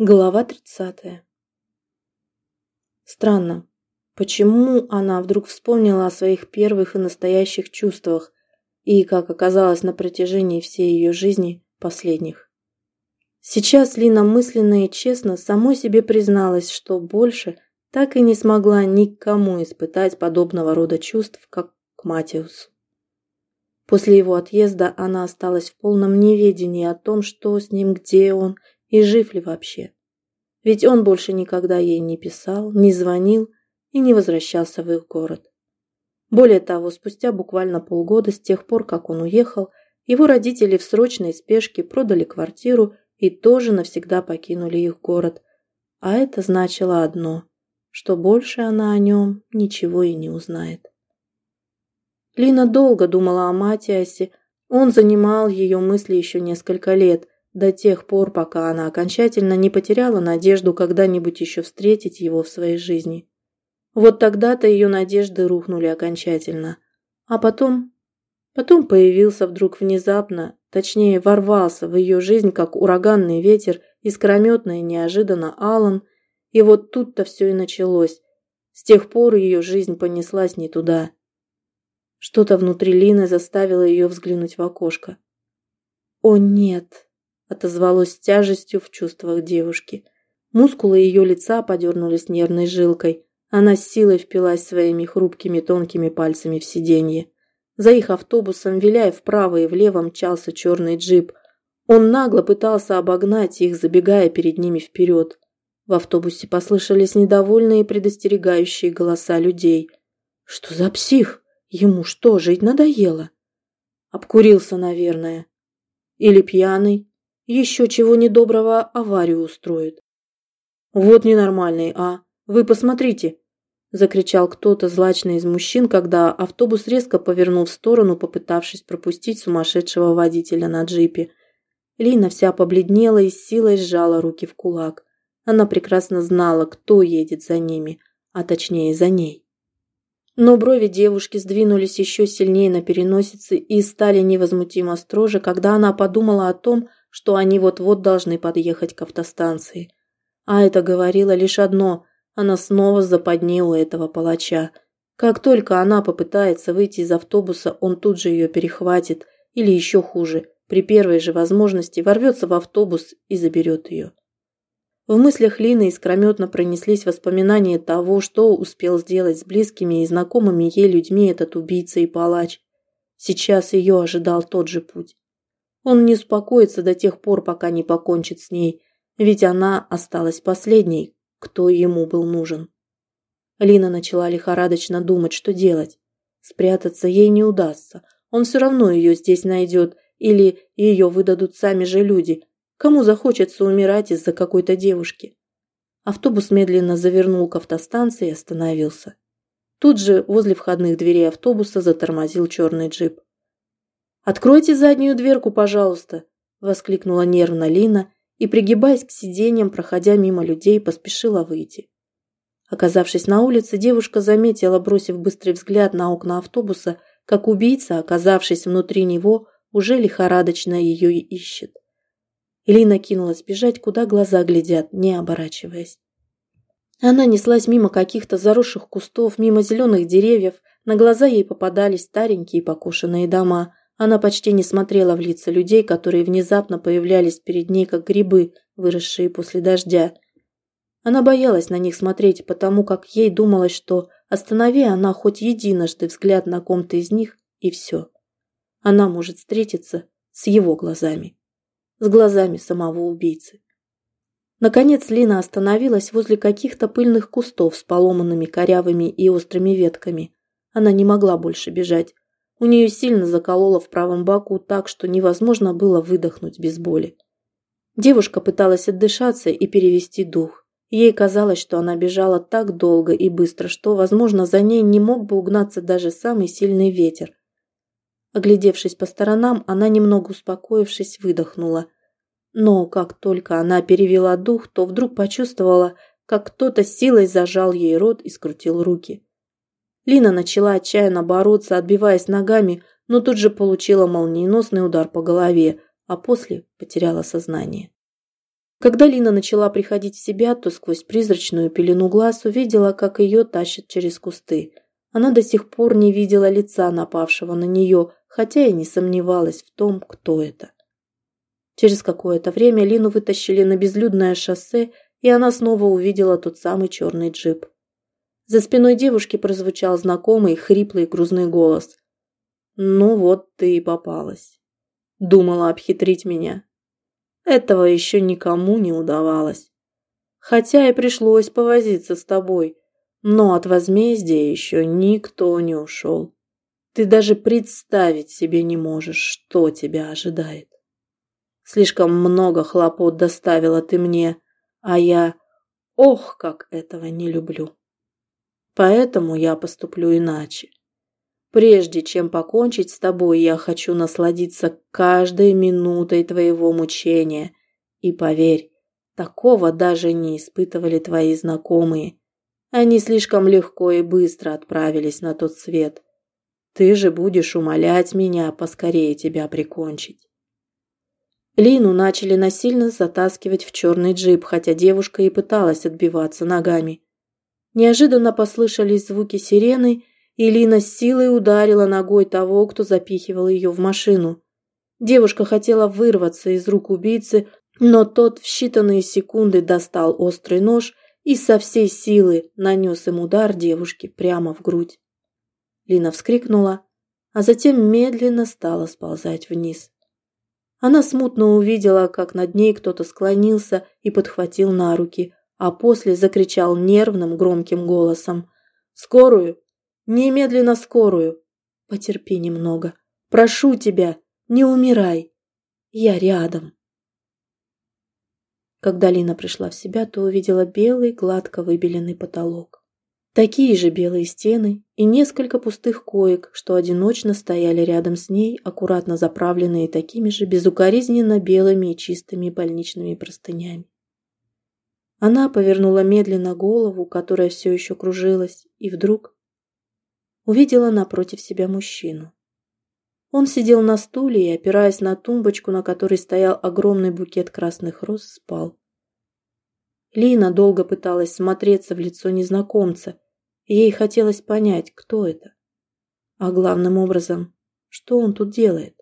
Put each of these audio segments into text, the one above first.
Глава тридцатая. Странно, почему она вдруг вспомнила о своих первых и настоящих чувствах и, как оказалось на протяжении всей ее жизни, последних. Сейчас Лина мысленно и честно самой себе призналась, что больше так и не смогла никому испытать подобного рода чувств, как к Матиусу. После его отъезда она осталась в полном неведении о том, что с ним, где он – и жив ли вообще. Ведь он больше никогда ей не писал, не звонил и не возвращался в их город. Более того, спустя буквально полгода с тех пор, как он уехал, его родители в срочной спешке продали квартиру и тоже навсегда покинули их город. А это значило одно, что больше она о нем ничего и не узнает. Лина долго думала о Матиасе, он занимал ее мысли еще несколько лет – до тех пор, пока она окончательно не потеряла надежду когда-нибудь еще встретить его в своей жизни. Вот тогда-то ее надежды рухнули окончательно. А потом... Потом появился вдруг внезапно, точнее ворвался в ее жизнь, как ураганный ветер, искрометно и неожиданно Алан, и вот тут-то все и началось. С тех пор ее жизнь понеслась не туда. Что-то внутри Лины заставило ее взглянуть в окошко. «О, нет!» Отозвалось тяжестью в чувствах девушки. Мускулы ее лица подернулись нервной жилкой. Она с силой впилась своими хрупкими тонкими пальцами в сиденье. За их автобусом, виляя вправо и влево, мчался черный джип. Он нагло пытался обогнать их, забегая перед ними вперед. В автобусе послышались недовольные предостерегающие голоса людей. «Что за псих? Ему что, жить надоело?» «Обкурился, наверное. Или пьяный?» Еще чего недоброго аварию устроит. Вот ненормальный, а? Вы посмотрите, закричал кто-то злачно из мужчин, когда автобус резко повернул в сторону, попытавшись пропустить сумасшедшего водителя на джипе. Лина вся побледнела и с силой сжала руки в кулак. Она прекрасно знала, кто едет за ними, а точнее за ней. Но брови девушки сдвинулись еще сильнее на переносице и стали невозмутимо строже, когда она подумала о том, что они вот-вот должны подъехать к автостанции. А это говорило лишь одно – она снова западне у этого палача. Как только она попытается выйти из автобуса, он тут же ее перехватит, или еще хуже, при первой же возможности ворвется в автобус и заберет ее. В мыслях Лины искрометно пронеслись воспоминания того, что успел сделать с близкими и знакомыми ей людьми этот убийца и палач. Сейчас ее ожидал тот же путь. Он не успокоится до тех пор, пока не покончит с ней, ведь она осталась последней, кто ему был нужен. Лина начала лихорадочно думать, что делать. Спрятаться ей не удастся. Он все равно ее здесь найдет, или ее выдадут сами же люди. Кому захочется умирать из-за какой-то девушки? Автобус медленно завернул к автостанции и остановился. Тут же возле входных дверей автобуса затормозил черный джип. «Откройте заднюю дверку, пожалуйста!» – воскликнула нервно Лина и, пригибаясь к сиденьям, проходя мимо людей, поспешила выйти. Оказавшись на улице, девушка заметила, бросив быстрый взгляд на окна автобуса, как убийца, оказавшись внутри него, уже лихорадочно ее ищет. Лина кинулась бежать, куда глаза глядят, не оборачиваясь. Она неслась мимо каких-то заросших кустов, мимо зеленых деревьев, на глаза ей попадались старенькие покошенные дома, она почти не смотрела в лица людей, которые внезапно появлялись перед ней, как грибы, выросшие после дождя. Она боялась на них смотреть, потому как ей думалось, что останови она хоть единожды взгляд на ком-то из них, и все. Она может встретиться с его глазами, с глазами самого убийцы. Наконец Лина остановилась возле каких-то пыльных кустов с поломанными корявыми и острыми ветками. Она не могла больше бежать. У нее сильно закололо в правом боку так, что невозможно было выдохнуть без боли. Девушка пыталась отдышаться и перевести дух. Ей казалось, что она бежала так долго и быстро, что, возможно, за ней не мог бы угнаться даже самый сильный ветер. Оглядевшись по сторонам, она, немного успокоившись, выдохнула. Но как только она перевела дух, то вдруг почувствовала, как кто-то силой зажал ей рот и скрутил руки. Лина начала отчаянно бороться, отбиваясь ногами, но тут же получила молниеносный удар по голове, а после потеряла сознание. Когда Лина начала приходить в себя, то сквозь призрачную пелену глаз увидела, как ее тащат через кусты. Она до сих пор не видела лица напавшего на нее, хотя и не сомневалась в том, кто это. Через какое-то время Лину вытащили на безлюдное шоссе, и она снова увидела тот самый черный джип. За спиной девушки прозвучал знакомый, хриплый, грузный голос. «Ну вот ты и попалась. Думала обхитрить меня. Этого еще никому не удавалось. Хотя и пришлось повозиться с тобой, но от возмездия еще никто не ушел. Ты даже представить себе не можешь, что тебя ожидает. Слишком много хлопот доставила ты мне, а я, ох, как этого не люблю. Поэтому я поступлю иначе. Прежде чем покончить с тобой, я хочу насладиться каждой минутой твоего мучения. И поверь, такого даже не испытывали твои знакомые. Они слишком легко и быстро отправились на тот свет. Ты же будешь умолять меня поскорее тебя прикончить. Лину начали насильно затаскивать в черный джип, хотя девушка и пыталась отбиваться ногами. Неожиданно послышались звуки сирены, и Лина с силой ударила ногой того, кто запихивал ее в машину. Девушка хотела вырваться из рук убийцы, но тот в считанные секунды достал острый нож и со всей силы нанес им удар девушке прямо в грудь. Лина вскрикнула, а затем медленно стала сползать вниз. Она смутно увидела, как над ней кто-то склонился и подхватил на руки, а после закричал нервным громким голосом. «Скорую! Немедленно скорую! Потерпи немного! Прошу тебя, не умирай! Я рядом!» Когда Лина пришла в себя, то увидела белый, гладко выбеленный потолок. Такие же белые стены и несколько пустых коек, что одиночно стояли рядом с ней, аккуратно заправленные такими же безукоризненно белыми и чистыми больничными простынями. Она повернула медленно голову, которая все еще кружилась, и вдруг увидела напротив себя мужчину. Он сидел на стуле и, опираясь на тумбочку, на которой стоял огромный букет красных роз, спал. Лина долго пыталась смотреться в лицо незнакомца, и ей хотелось понять, кто это. А главным образом, что он тут делает.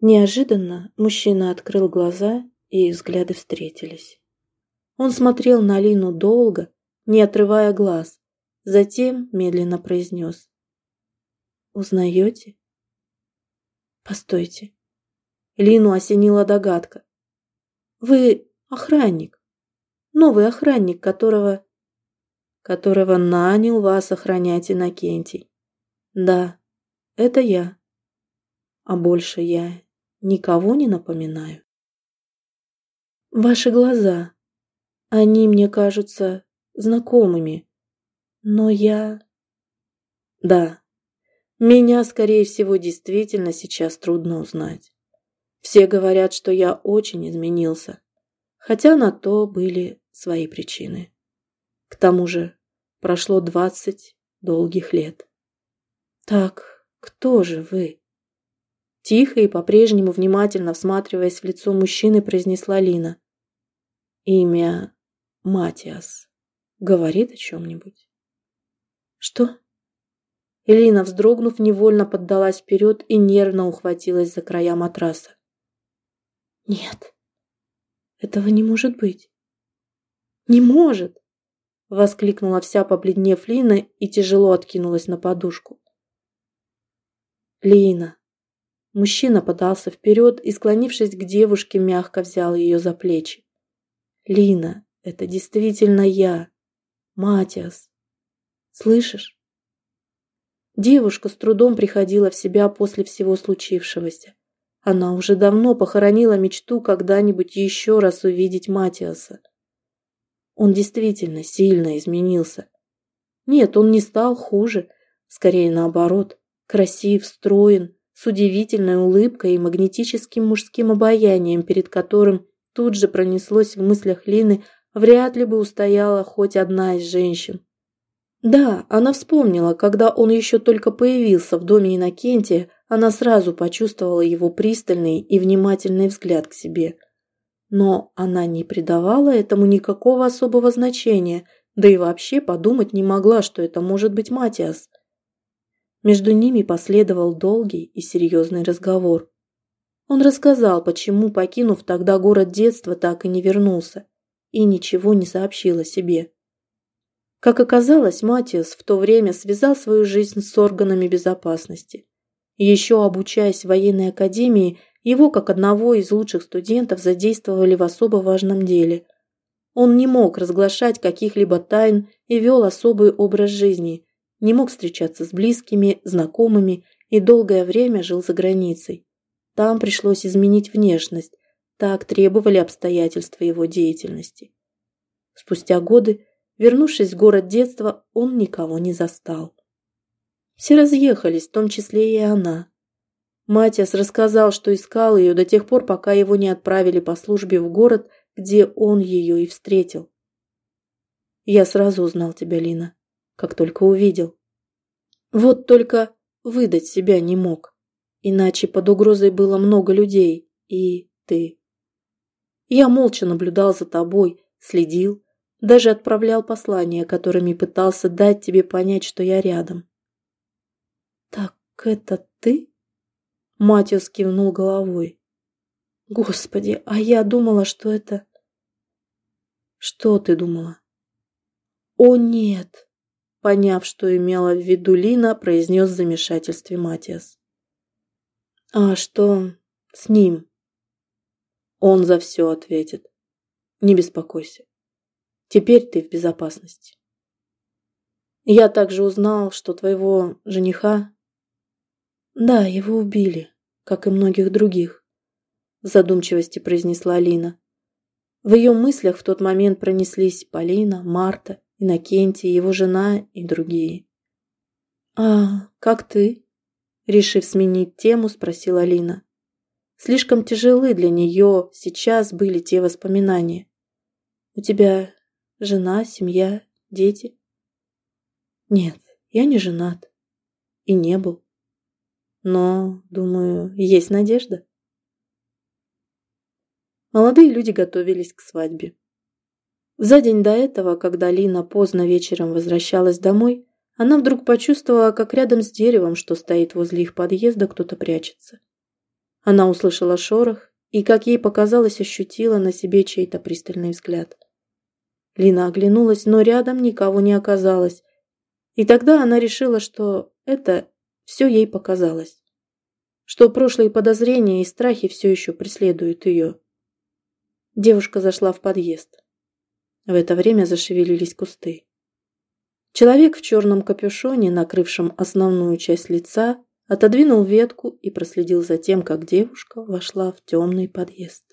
Неожиданно мужчина открыл глаза, и их взгляды встретились. Он смотрел на Лину долго, не отрывая глаз, затем медленно произнес. «Узнаете?» «Постойте». Лину осенила догадка. «Вы охранник. Новый охранник, которого...» «Которого нанял вас охранять Иннокентий. Да, это я. А больше я никого не напоминаю». «Ваши глаза», они мне кажутся знакомыми. Но я... Да, меня, скорее всего, действительно сейчас трудно узнать. Все говорят, что я очень изменился, хотя на то были свои причины. К тому же прошло двадцать долгих лет. Так, кто же вы? Тихо и по-прежнему внимательно всматриваясь в лицо мужчины, произнесла Лина. Имя Матиас говорит о чем-нибудь? Что? Элина, вздрогнув, невольно поддалась вперед и нервно ухватилась за края матраса. Нет, этого не может быть. Не может! Воскликнула вся побледнев Лина и тяжело откинулась на подушку. Лина. Мужчина подался вперед и, склонившись к девушке, мягко взял ее за плечи. Лина, это действительно я, Матиас. Слышишь? Девушка с трудом приходила в себя после всего случившегося. Она уже давно похоронила мечту когда-нибудь еще раз увидеть Матиаса. Он действительно сильно изменился. Нет, он не стал хуже, скорее наоборот, красив, строен, с удивительной улыбкой и магнетическим мужским обаянием, перед которым тут же пронеслось в мыслях Лины вряд ли бы устояла хоть одна из женщин. Да, она вспомнила, когда он еще только появился в доме Иннокентия, она сразу почувствовала его пристальный и внимательный взгляд к себе. Но она не придавала этому никакого особого значения, да и вообще подумать не могла, что это может быть Матиас. Между ними последовал долгий и серьезный разговор. Он рассказал, почему, покинув тогда город детства, так и не вернулся, и ничего не сообщил о себе. Как оказалось, Матиас в то время связал свою жизнь с органами безопасности. Еще обучаясь в военной академии, его, как одного из лучших студентов, задействовали в особо важном деле. Он не мог разглашать каких-либо тайн и вел особый образ жизни, не мог встречаться с близкими, знакомыми и долгое время жил за границей. Там пришлось изменить внешность, так требовали обстоятельства его деятельности. Спустя годы, вернувшись в город детства, он никого не застал. Все разъехались, в том числе и она. Матиас рассказал, что искал ее до тех пор, пока его не отправили по службе в город, где он ее и встретил. Я сразу узнал тебя, Лина, как только увидел. Вот только выдать себя не мог, иначе под угрозой было много людей, и ты. Я молча наблюдал за тобой, следил, даже отправлял послания, которыми пытался дать тебе понять, что я рядом. «Так это ты?» Матиус кивнул головой. «Господи, а я думала, что это...» «Что ты думала?» «О, нет!» Поняв, что имела в виду Лина, произнес в замешательстве Матиас. «А что с ним?» «Он за все ответит. Не беспокойся. Теперь ты в безопасности. Я также узнал, что твоего жениха «Да, его убили, как и многих других», – в задумчивости произнесла Алина. В ее мыслях в тот момент пронеслись Полина, Марта, Иннокентий, его жена и другие. «А как ты?» – решив сменить тему, спросила Алина. Слишком тяжелы для нее сейчас были те воспоминания. «У тебя жена, семья, дети?» «Нет, я не женат. И не был. Но, думаю, есть надежда. Молодые люди готовились к свадьбе. За день до этого, когда Лина поздно вечером возвращалась домой, она вдруг почувствовала, как рядом с деревом, что стоит возле их подъезда, кто-то прячется. Она услышала шорох и, как ей показалось, ощутила на себе чей-то пристальный взгляд. Лина оглянулась, но рядом никого не оказалось, и тогда она решила, что это все ей показалось. Что прошлые подозрения и страхи все еще преследуют ее. Девушка зашла в подъезд. В это время зашевелились кусты. Человек в черном капюшоне, накрывшем основную часть лица, отодвинул ветку и проследил за тем, как девушка вошла в темный подъезд.